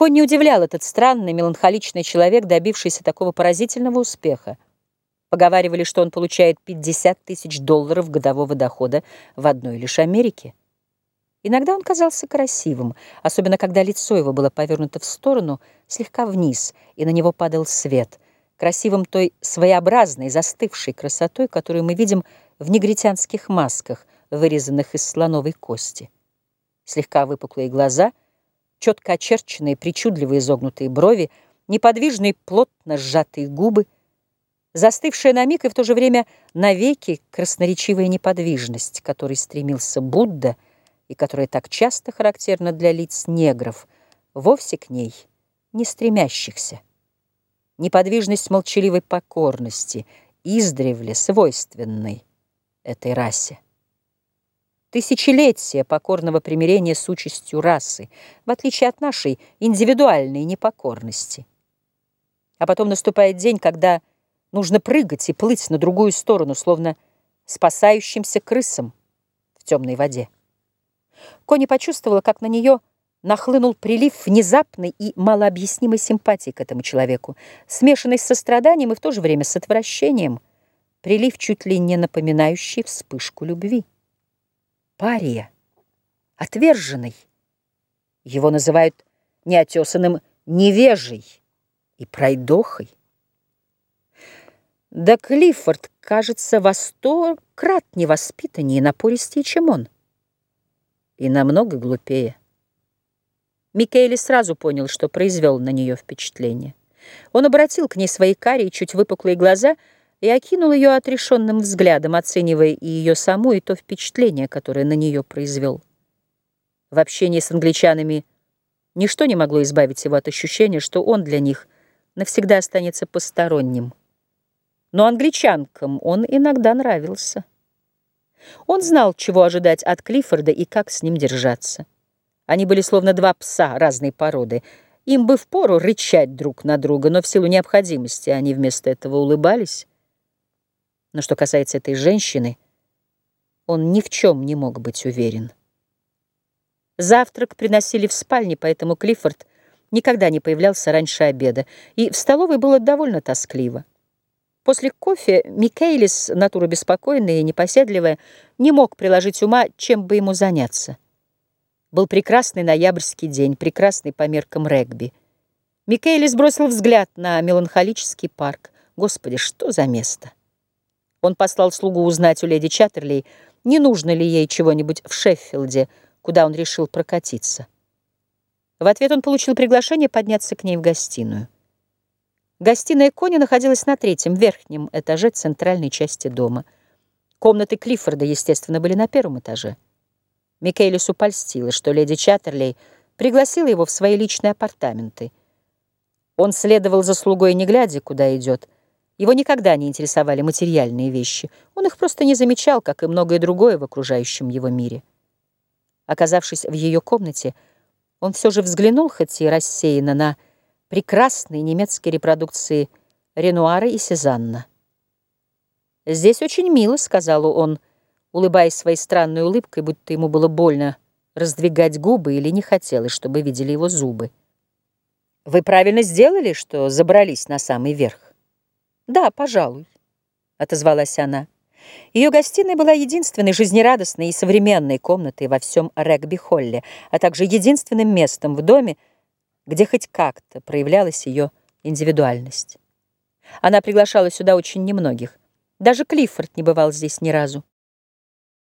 Конни удивлял этот странный, меланхоличный человек, добившийся такого поразительного успеха. Поговаривали, что он получает 50 тысяч долларов годового дохода в одной лишь Америке. Иногда он казался красивым, особенно когда лицо его было повернуто в сторону, слегка вниз, и на него падал свет, красивым той своеобразной, застывшей красотой, которую мы видим в негритянских масках, вырезанных из слоновой кости. Слегка выпуклые глаза, четко очерченные, причудливо изогнутые брови, неподвижные, плотно сжатые губы, застывшая на миг и в то же время навеки красноречивая неподвижность, которой стремился Будда — и которая так часто характерна для лиц негров, вовсе к ней не стремящихся. Неподвижность молчаливой покорности, издревле свойственной этой расе. Тысячелетия покорного примирения с участью расы, в отличие от нашей индивидуальной непокорности. А потом наступает день, когда нужно прыгать и плыть на другую сторону, словно спасающимся крысам в темной воде. Кони почувствовала, как на нее нахлынул прилив внезапной и малообъяснимой симпатии к этому человеку, смешанный с состраданием и в то же время с отвращением, прилив чуть ли не напоминающий вспышку любви. Пария, отверженный. Его называют неотесанным невежей и пройдохой. Да Клиффорд, кажется, во сто крат невоспитаннее и напористее, чем он и намного глупее. Микеле сразу понял, что произвел на нее впечатление. Он обратил к ней свои карие, чуть выпуклые глаза и окинул ее отрешенным взглядом, оценивая и ее саму, и то впечатление, которое на нее произвел. В общении с англичанами ничто не могло избавить его от ощущения, что он для них навсегда останется посторонним. Но англичанкам он иногда нравился. Он знал, чего ожидать от Клиффорда и как с ним держаться. Они были словно два пса разной породы. Им бы впору рычать друг на друга, но в силу необходимости они вместо этого улыбались. Но что касается этой женщины, он ни в чем не мог быть уверен. Завтрак приносили в спальне, поэтому Клиффорд никогда не появлялся раньше обеда, и в столовой было довольно тоскливо. После кофе Микейлис, натура беспокойная и непоседливая, не мог приложить ума, чем бы ему заняться. Был прекрасный ноябрьский день, прекрасный по меркам регби. Микейлис бросил взгляд на меланхолический парк. Господи, что за место! Он послал слугу узнать у леди Чаттерлей, не нужно ли ей чего-нибудь в Шеффилде, куда он решил прокатиться. В ответ он получил приглашение подняться к ней в гостиную. Гостиная Кони находилась на третьем, верхнем этаже центральной части дома. Комнаты Клиффорда, естественно, были на первом этаже. Микейлису польстило, что леди Чаттерлей пригласила его в свои личные апартаменты. Он следовал за слугой, не глядя, куда идет. Его никогда не интересовали материальные вещи. Он их просто не замечал, как и многое другое в окружающем его мире. Оказавшись в ее комнате, он все же взглянул, хоть и рассеянно, на прекрасной немецкой репродукции Ренуара и Сезанна. «Здесь очень мило», — сказал он, улыбаясь своей странной улыбкой, будто ему было больно раздвигать губы или не хотелось, чтобы видели его зубы. «Вы правильно сделали, что забрались на самый верх?» «Да, пожалуй», — отозвалась она. Ее гостиная была единственной жизнерадостной и современной комнатой во всем регби-холле, а также единственным местом в доме, где хоть как-то проявлялась ее индивидуальность. Она приглашала сюда очень немногих. Даже Клиффорд не бывал здесь ни разу.